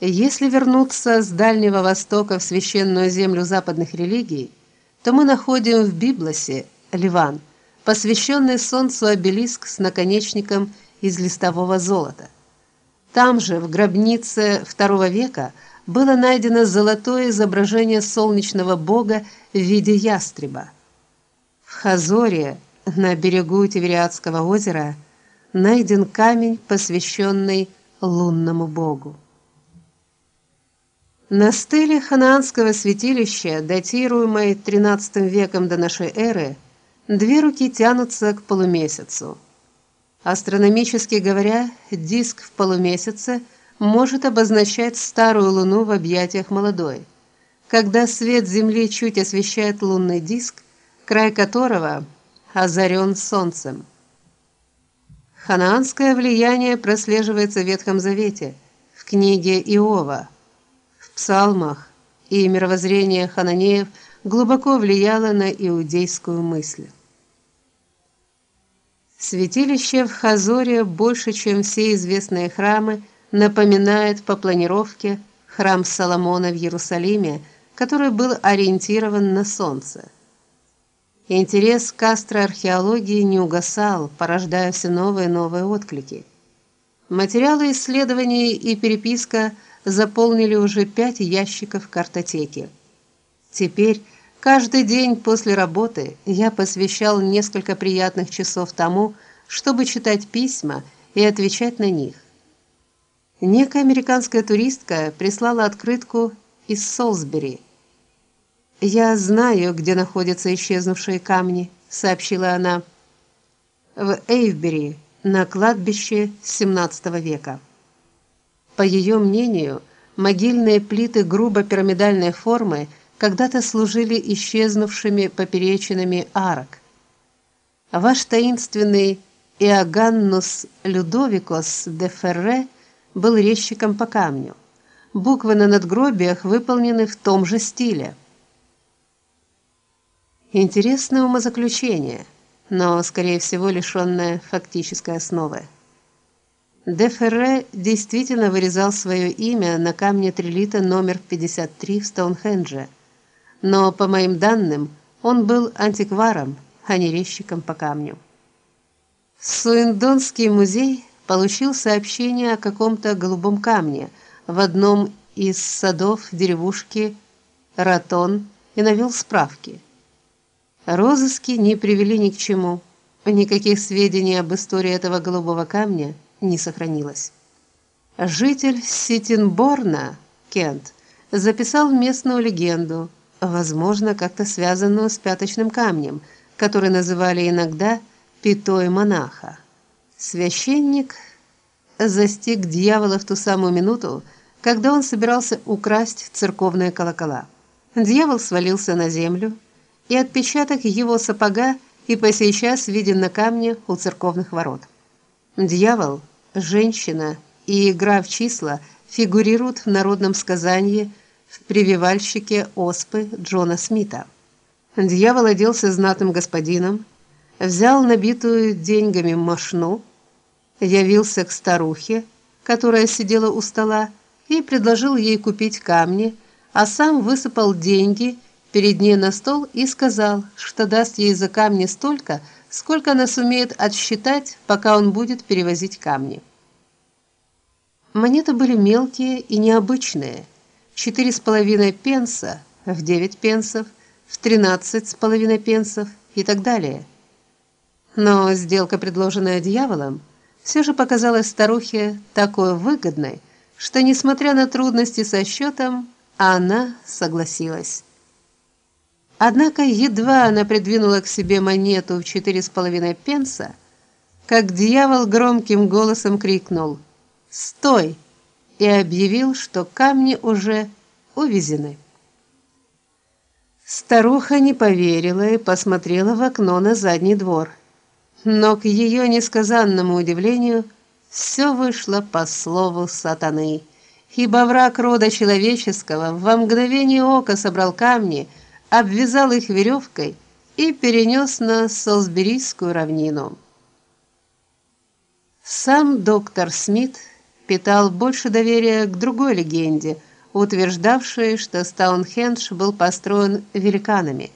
Если вернуться с Дальнего Востока в священную землю западных религий, то мы находим в Библосе Ливан, посвященный солнцу обелиск с наконечником из листового золота. Там же, в гробнице II века, было найдено золотое изображение солнечного бога в виде ястреба. В Хазоре, на берегу Тивериадского озера, найден камень, посвященный лунному богу. На стеле ханаанского святилища, датируемой XIII веком до нашей эры, две руки тянутся к полумесяцу. Астрономически говоря, диск в полумесяце может обозначать старую луну в объятиях молодой. Когда свет Земли чуть освещает лунный диск, край которого озарен солнцем. Ханаанское влияние прослеживается в Ветхом Завете, в книге Иова псалмах и мировоззрение хананеев глубоко влияло на иудейскую мысль. Святилище в Хазоре больше, чем все известные храмы, напоминает по планировке храм Соломона в Иерусалиме, который был ориентирован на солнце. Интерес к астроархеологии не угасал, порождая все новые и новые отклики. Материалы исследований и переписка – заполнили уже пять ящиков картотеки. Теперь каждый день после работы я посвящал несколько приятных часов тому, чтобы читать письма и отвечать на них. Некая американская туристка прислала открытку из Солсбери. Я знаю, где находятся исчезнувшие камни, сообщила она. В Эйвбери, на кладбище XVII века. По ее мнению, могильные плиты грубо пирамидальной формы когда-то служили исчезнувшими поперечинами арок. Ваш таинственный Иоганнус Людовикос де Ферре был резчиком по камню. Буквы на надгробиях выполнены в том же стиле. Интересное умозаключение, но скорее всего лишённое фактической основы. Де действительно вырезал свое имя на камне трилита номер 53 в Стоунхендже. Но по моим данным, он был антикваром, а не резчиком по камню. Суиндонский музей получил сообщение о каком-то голубом камне в одном из садов деревушки Ратон и навел справки. Розыски не привели ни к чему. Никаких сведений об истории этого голубого камня не сохранилось. Житель Ситинборна, Кент, записал местную легенду, возможно, как-то связанную с пяточным камнем, который называли иногда пятой монаха. Священник застиг дьявола в ту самую минуту, когда он собирался украсть церковные колокола. Дьявол свалился на землю, и отпечаток его сапога и по сей час виден на камне у церковных ворот. Дьявол, женщина и игра в числа фигурируют в народном сказании в прививальщике Оспы Джона Смита. Дьявол оделся знатным господином, взял набитую деньгами мошну, явился к старухе, которая сидела у стола, и предложил ей купить камни, а сам высыпал деньги перед ней на стол и сказал, что даст ей за камни столько, сколько она сумеет отсчитать, пока он будет перевозить камни. Монеты были мелкие и необычные. Четыре с половиной пенса, в девять пенсов, в тринадцать с половиной пенсов и так далее. Но сделка, предложенная дьяволом, все же показалась старухе такой выгодной, что несмотря на трудности со счетом, она согласилась. Однако едва она придвинула к себе монету в четыре с половиной пенса, как дьявол громким голосом крикнул: "Стой!" и объявил, что камни уже увезены. Старуха не поверила и посмотрела в окно на задний двор. Но к ее несказанному удивлению все вышло по слову сатаны. Ибо враг рода человеческого во мгновение ока собрал камни, обвязал их веревкой и перенес на Солсберийскую равнину. Сам доктор Смит питал больше доверия к другой легенде, утверждавшей, что Стоунхендж был построен великанами –